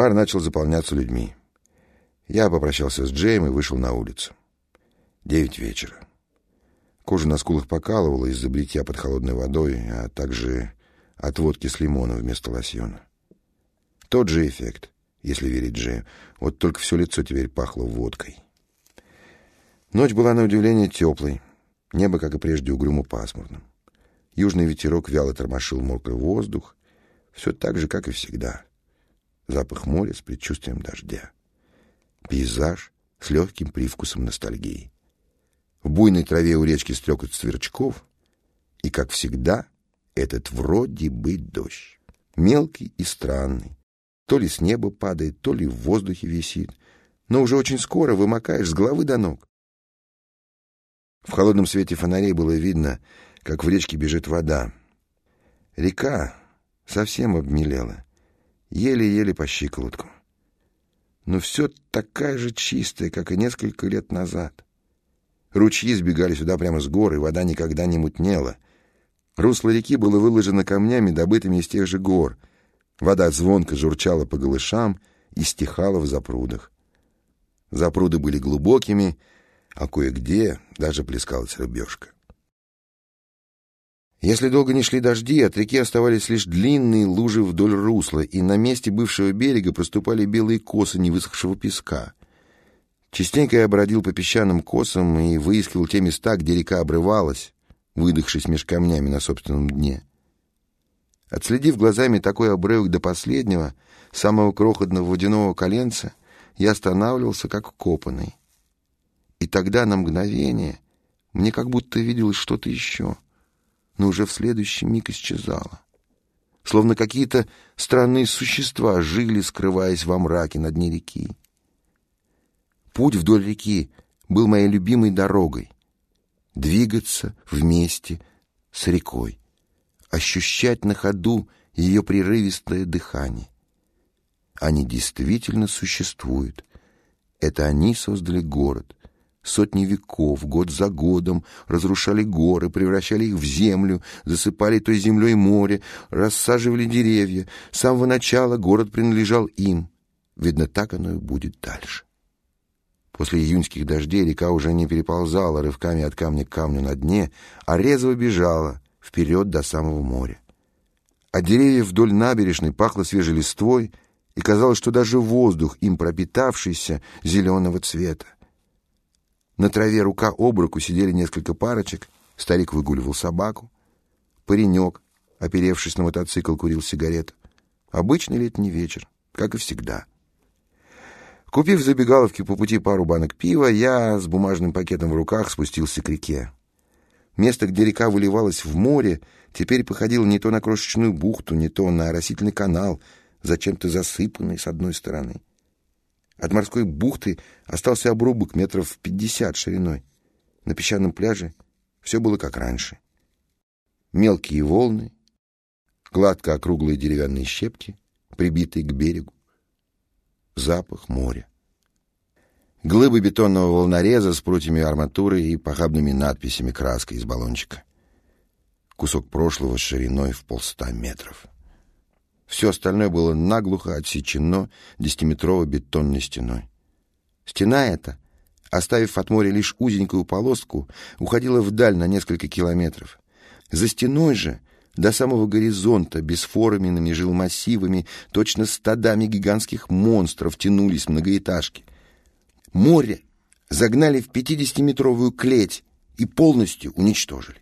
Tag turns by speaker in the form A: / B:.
A: Бар начал заполняться людьми. Я попрощался с Джейм и вышел на улицу. Девять вечера. Кожа на скулах покалывала из-за бритья под холодной водой, а также от водки с лимоном вместо лосьона. Тот же эффект, если верить Джейм. Вот только все лицо теперь пахло водкой. Ночь была на удивление теплой. Небо, как и прежде, угрюмо пасмурным. Южный ветерок вяло тормошил мокрый воздух. Все так же, как и всегда. Запах моря с предчувствием дождя. Пейзаж с легким привкусом ностальгии. В буйной траве у речки стрекот сверчков. И, как всегда, этот вроде бы дождь. Мелкий и странный. То ли с неба падает, то ли в воздухе висит. Но уже очень скоро вымокаешь с головы до ног. В холодном свете фонарей было видно, как в речке бежит вода. Река совсем обмелела, еле-еле по щиколотку. Но все такая же чистая, как и несколько лет назад. Ручьи сбегали сюда прямо с гор, и вода никогда не мутнела. Русло реки было выложено камнями, добытыми из тех же гор. Вода звонко журчала по голышам и стихала в запрудах. Запруды были глубокими, а кое-где даже плескалась рыбешка. Если долго не шли дожди, от реки оставались лишь длинные лужи вдоль русла, и на месте бывшего берега проступали белые косы невысохшего песка. Частенько я бродил по песчаным косам и выискивал те места, где река обрывалась, выдохшись меж камнями на собственном дне. Отследив глазами такой обрывок до последнего, самого крохотного водяного коленца, я останавливался как копанный. И тогда на мгновение мне как будто виделось что-то еще, но уже в следующий миг исчезало. Словно какие-то странные существа жили, скрываясь во мраке на дне реки. Путь вдоль реки был моей любимой дорогой. Двигаться вместе с рекой, ощущать на ходу ее прерывистое дыхание. Они действительно существуют. Это они создали город, Сотни веков, год за годом, разрушали горы, превращали их в землю, засыпали той землей море, рассаживали деревья. С самого начала город принадлежал им. Видно, так оно и будет дальше. После июньских дождей река уже не переползала рывками от камня к камню на дне, а резво бежала вперед до самого моря. От деревьев вдоль набережной пахло свежей листвой, и казалось, что даже воздух, им пропитавшийся, зеленого цвета. На траве рука об руку сидели несколько парочек. Старик выгуливал собаку. Паренек, оперевшись на мотоцикл, курил сигарету. Обычный летний вечер, как и всегда. Купив в забегаловке по пути пару банок пива, я с бумажным пакетом в руках спустился к реке. Место, где река выливалась в море, теперь походило не то на крошечную бухту, не то на оросительный канал, зачем-то засыпанный с одной стороны. От морской бухты остался обрубок метров пятьдесят шириной. На песчаном пляже все было как раньше. Мелкие волны, гладко округлые деревянные щепки, прибитые к берегу, запах моря. Глыбы бетонного волнореза с прутьями арматуры и похабными надписями краской из баллончика. Кусок прошлого с шириной в полста метров. Все остальное было наглухо отсечено десятиметровой бетонной стеной. Стена эта, оставив от моря лишь узенькую полоску, уходила вдаль на несколько километров. За стеной же, до самого горизонта, бесформенными жилмассивами, точно стадами гигантских монстров тянулись многоэтажки. Море загнали в пятидесятиметровую клеть и полностью уничтожили.